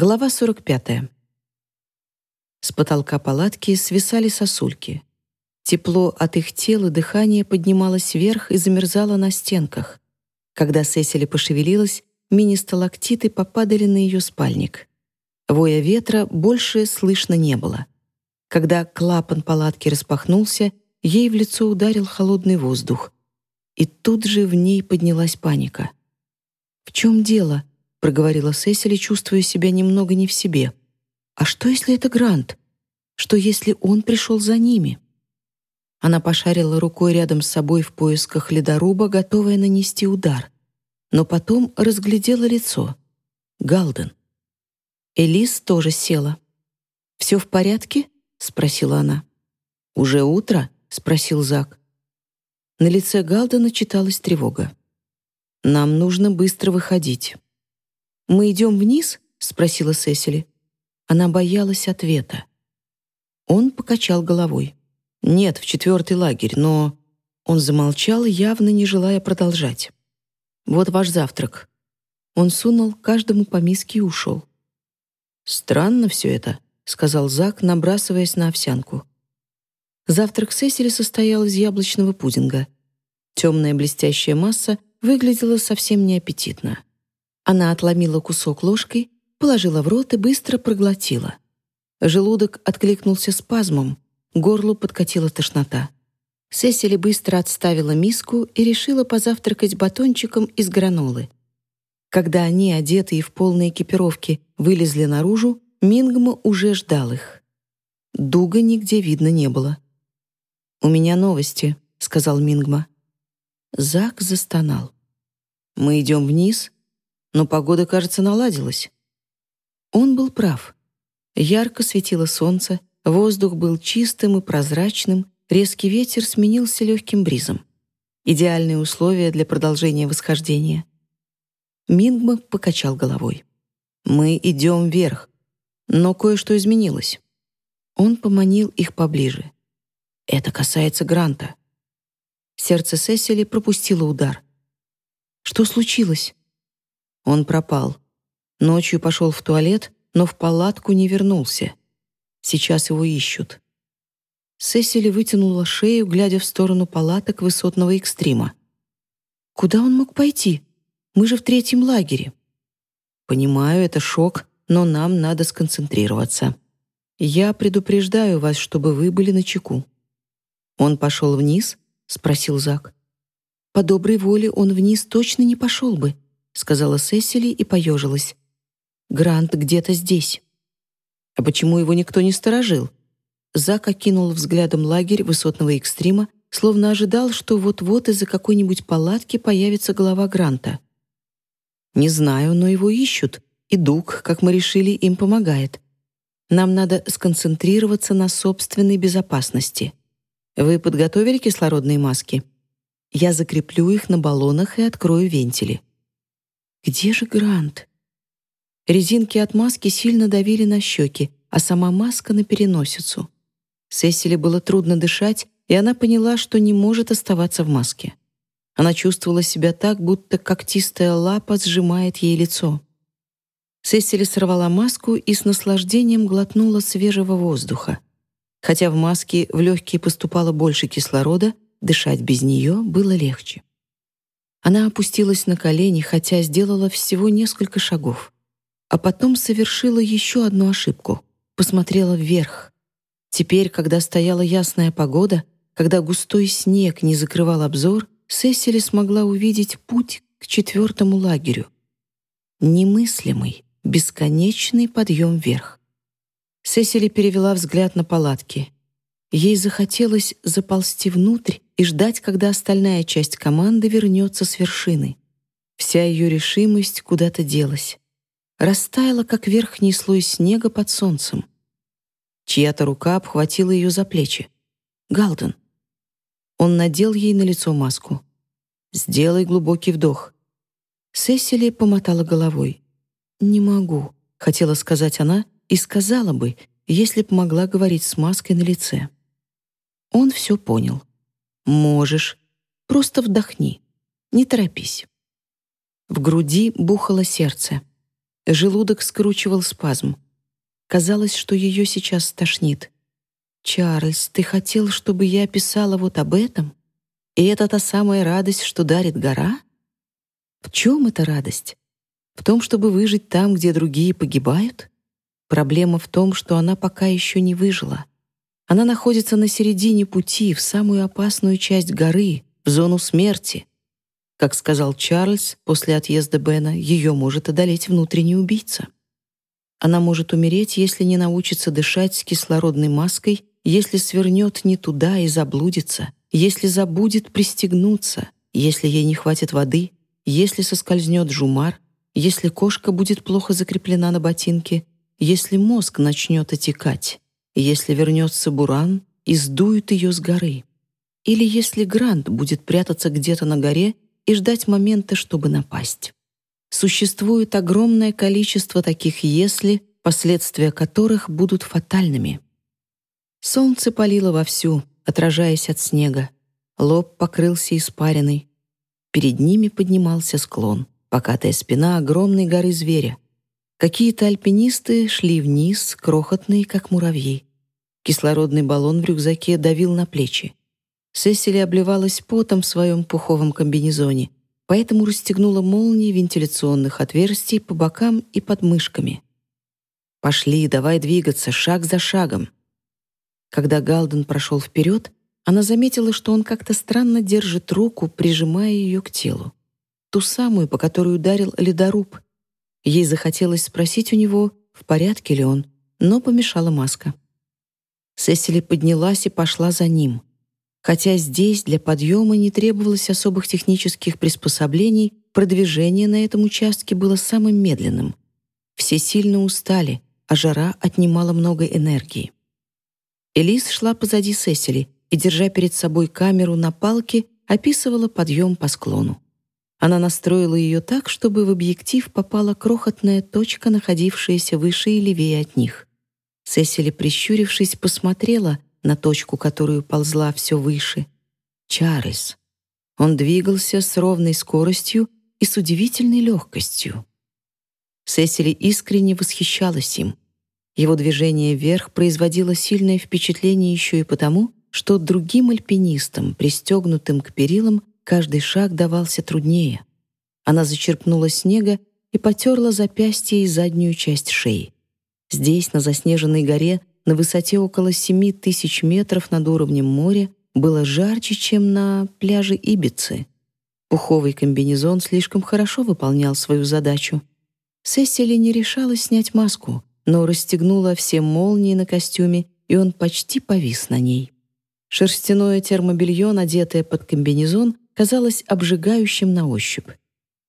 Глава 45. С потолка палатки свисали сосульки. Тепло от их тел и дыхания поднималось вверх и замерзало на стенках. Когда Сесили пошевелилась, мини-сталактиты попадали на ее спальник. Воя ветра больше слышно не было. Когда клапан палатки распахнулся, ей в лицо ударил холодный воздух. И тут же в ней поднялась паника. «В чем дело?» — проговорила Сесили, чувствуя себя немного не в себе. «А что, если это Грант? Что, если он пришел за ними?» Она пошарила рукой рядом с собой в поисках ледоруба, готовая нанести удар. Но потом разглядела лицо. Галден. Элис тоже села. «Все в порядке?» — спросила она. «Уже утро?» — спросил Зак. На лице Галдена читалась тревога. «Нам нужно быстро выходить». «Мы идем вниз?» — спросила Сесили. Она боялась ответа. Он покачал головой. «Нет, в четвертый лагерь, но...» Он замолчал, явно не желая продолжать. «Вот ваш завтрак». Он сунул каждому по миске и ушел. «Странно все это», — сказал Зак, набрасываясь на овсянку. Завтрак Сесили состоял из яблочного пудинга. Темная блестящая масса выглядела совсем неаппетитно. Она отломила кусок ложкой, положила в рот и быстро проглотила. Желудок откликнулся спазмом, горлу подкатила тошнота. Сесили быстро отставила миску и решила позавтракать батончиком из гранолы. Когда они, одетые в полной экипировке, вылезли наружу, Мингма уже ждал их. Дуга нигде видно не было. «У меня новости», — сказал Мингма. Зак застонал. «Мы идем вниз, но погода, кажется, наладилась». Он был прав. Ярко светило солнце, воздух был чистым и прозрачным, резкий ветер сменился легким бризом. Идеальные условия для продолжения восхождения. Мингма покачал головой. «Мы идем вверх, но кое-что изменилось». Он поманил их поближе. «Это касается Гранта». Сердце Сесили пропустило удар. «Что случилось?» Он пропал. Ночью пошел в туалет, но в палатку не вернулся. Сейчас его ищут. Сесили вытянула шею, глядя в сторону палаток высотного экстрима. «Куда он мог пойти? Мы же в третьем лагере». «Понимаю, это шок, но нам надо сконцентрироваться. Я предупреждаю вас, чтобы вы были начеку». «Он пошел вниз?» — спросил Зак. «По доброй воле он вниз точно не пошел бы», — сказала Сесили и поежилась. «Грант где-то здесь». «А почему его никто не сторожил?» Зак окинул взглядом лагерь высотного экстрима, словно ожидал, что вот-вот из-за какой-нибудь палатки появится голова Гранта. «Не знаю, но его ищут, и Дуг, как мы решили, им помогает. Нам надо сконцентрироваться на собственной безопасности. Вы подготовили кислородные маски? Я закреплю их на баллонах и открою вентили». «Где же Грант?» Резинки от маски сильно давили на щеки, а сама маска — на переносицу. Сесили было трудно дышать, и она поняла, что не может оставаться в маске. Она чувствовала себя так, будто когтистая лапа сжимает ей лицо. Сесили сорвала маску и с наслаждением глотнула свежего воздуха. Хотя в маске в легкие поступало больше кислорода, дышать без нее было легче. Она опустилась на колени, хотя сделала всего несколько шагов. А потом совершила еще одну ошибку. Посмотрела вверх. Теперь, когда стояла ясная погода, когда густой снег не закрывал обзор, Сесили смогла увидеть путь к четвертому лагерю. Немыслимый, бесконечный подъем вверх. Сесили перевела взгляд на палатки. Ей захотелось заползти внутрь и ждать, когда остальная часть команды вернется с вершины. Вся ее решимость куда-то делась. Растаяла, как верхний слой снега под солнцем. Чья-то рука обхватила ее за плечи. «Галден». Он надел ей на лицо маску. «Сделай глубокий вдох». Сесили помотала головой. «Не могу», — хотела сказать она, и сказала бы, если б могла говорить с маской на лице. Он все понял. «Можешь. Просто вдохни. Не торопись». В груди бухало сердце. Желудок скручивал спазм. Казалось, что ее сейчас стошнит. «Чарльз, ты хотел, чтобы я писала вот об этом? И это та самая радость, что дарит гора?» В чем эта радость? В том, чтобы выжить там, где другие погибают? Проблема в том, что она пока еще не выжила. Она находится на середине пути, в самую опасную часть горы, в зону смерти. Как сказал Чарльз, после отъезда Бена ее может одолеть внутренний убийца. Она может умереть, если не научится дышать с кислородной маской, если свернет не туда и заблудится, если забудет пристегнуться, если ей не хватит воды, если соскользнет жумар, если кошка будет плохо закреплена на ботинке, если мозг начнет отекать, если вернется буран и сдует ее с горы, или если Грант будет прятаться где-то на горе и ждать момента, чтобы напасть. Существует огромное количество таких «если», последствия которых будут фатальными. Солнце палило вовсю, отражаясь от снега. Лоб покрылся испариной. Перед ними поднимался склон, покатая спина огромной горы зверя. Какие-то альпинисты шли вниз, крохотные, как муравьи. Кислородный баллон в рюкзаке давил на плечи. Сесили обливалась потом в своем пуховом комбинезоне, поэтому расстегнула молнии вентиляционных отверстий по бокам и под мышками. «Пошли, давай двигаться, шаг за шагом». Когда Галден прошел вперед, она заметила, что он как-то странно держит руку, прижимая ее к телу. Ту самую, по которой ударил ледоруб. Ей захотелось спросить у него, в порядке ли он, но помешала маска. Сесили поднялась и пошла за ним. Хотя здесь для подъема не требовалось особых технических приспособлений, продвижение на этом участке было самым медленным. Все сильно устали, а жара отнимала много энергии. Элис шла позади Сесили и, держа перед собой камеру на палке, описывала подъем по склону. Она настроила ее так, чтобы в объектив попала крохотная точка, находившаяся выше и левее от них. Сесили, прищурившись, посмотрела на точку, которую ползла все выше. Чарльз. Он двигался с ровной скоростью и с удивительной легкостью. Сесили искренне восхищалась им. Его движение вверх производило сильное впечатление еще и потому, что другим альпинистам, пристегнутым к перилам, каждый шаг давался труднее. Она зачерпнула снега и потерла запястье и заднюю часть шеи. Здесь, на заснеженной горе, на высоте около 7 тысяч метров над уровнем моря было жарче, чем на пляже Ибицы. Пуховый комбинезон слишком хорошо выполнял свою задачу. Сесили не решалась снять маску, но расстегнула все молнии на костюме, и он почти повис на ней. Шерстяное термобелье, надетое под комбинезон, казалось обжигающим на ощупь.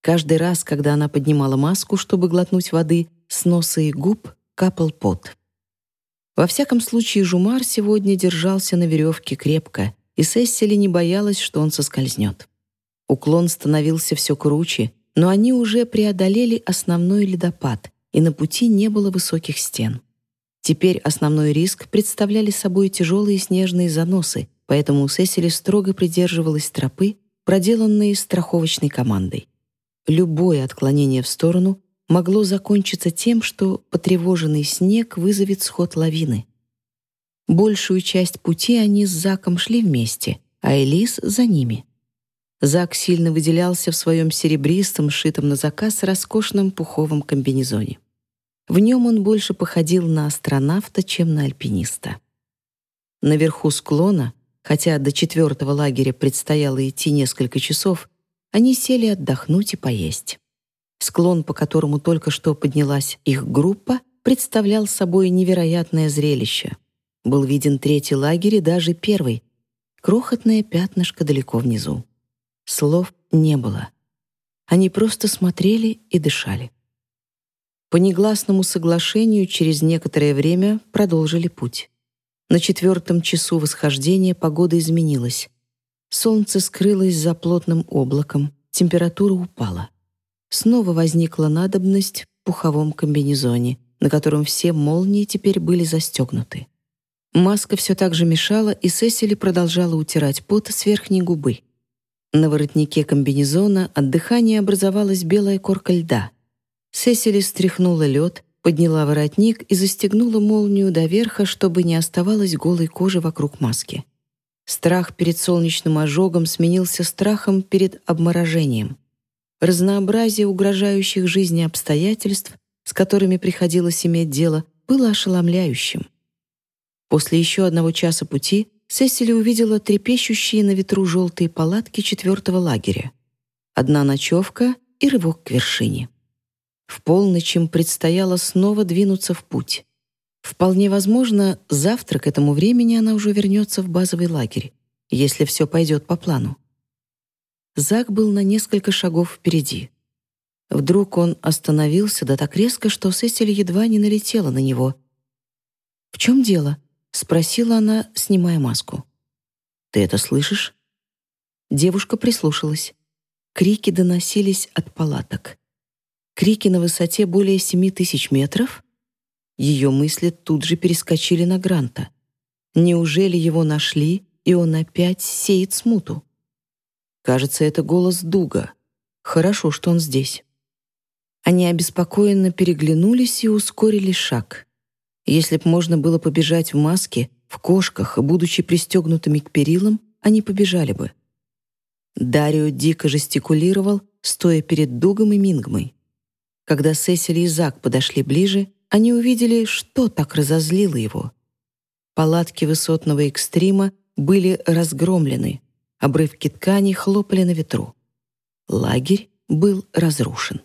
Каждый раз, когда она поднимала маску, чтобы глотнуть воды, с носа и губ капал пот. Во всяком случае, Жумар сегодня держался на веревке крепко, и Сессили не боялась, что он соскользнет. Уклон становился все круче, но они уже преодолели основной ледопад, и на пути не было высоких стен. Теперь основной риск представляли собой тяжелые снежные заносы, поэтому Сесили строго придерживалась тропы, проделанной страховочной командой. Любое отклонение в сторону могло закончиться тем, что потревоженный снег вызовет сход лавины. Большую часть пути они с Заком шли вместе, а Элис за ними. Зак сильно выделялся в своем серебристом, шитом на заказ, роскошном пуховом комбинезоне. В нем он больше походил на астронавта, чем на альпиниста. Наверху склона, хотя до четвертого лагеря предстояло идти несколько часов, они сели отдохнуть и поесть. Склон, по которому только что поднялась их группа, представлял собой невероятное зрелище. Был виден третий лагерь и даже первый. Крохотное пятнышко далеко внизу. Слов не было. Они просто смотрели и дышали. По негласному соглашению через некоторое время продолжили путь. На четвертом часу восхождения погода изменилась. Солнце скрылось за плотным облаком, температура упала снова возникла надобность в пуховом комбинезоне, на котором все молнии теперь были застегнуты. Маска все так же мешала, и Сесили продолжала утирать пот с верхней губы. На воротнике комбинезона от дыхания образовалась белая корка льда. Сесили стряхнула лед, подняла воротник и застегнула молнию до верха, чтобы не оставалось голой кожи вокруг маски. Страх перед солнечным ожогом сменился страхом перед обморожением. Разнообразие угрожающих жизни обстоятельств, с которыми приходилось иметь дело, было ошеломляющим. После еще одного часа пути Сесили увидела трепещущие на ветру желтые палатки четвертого лагеря. Одна ночевка и рывок к вершине. В полночь им предстояло снова двинуться в путь. Вполне возможно, завтра к этому времени она уже вернется в базовый лагерь, если все пойдет по плану. Зак был на несколько шагов впереди. Вдруг он остановился да так резко, что Сесиль едва не налетела на него. «В чем дело?» — спросила она, снимая маску. «Ты это слышишь?» Девушка прислушалась. Крики доносились от палаток. Крики на высоте более семи тысяч метров? Ее мысли тут же перескочили на Гранта. Неужели его нашли, и он опять сеет смуту? Кажется, это голос Дуга. Хорошо, что он здесь. Они обеспокоенно переглянулись и ускорили шаг. Если б можно было побежать в маске, в кошках, будучи пристегнутыми к перилам, они побежали бы. Дарио дико жестикулировал, стоя перед Дугом и Мингмой. Когда Сесили и Зак подошли ближе, они увидели, что так разозлило его. Палатки высотного экстрима были разгромлены, обрывки ткани хлопали на ветру. Лагерь был разрушен.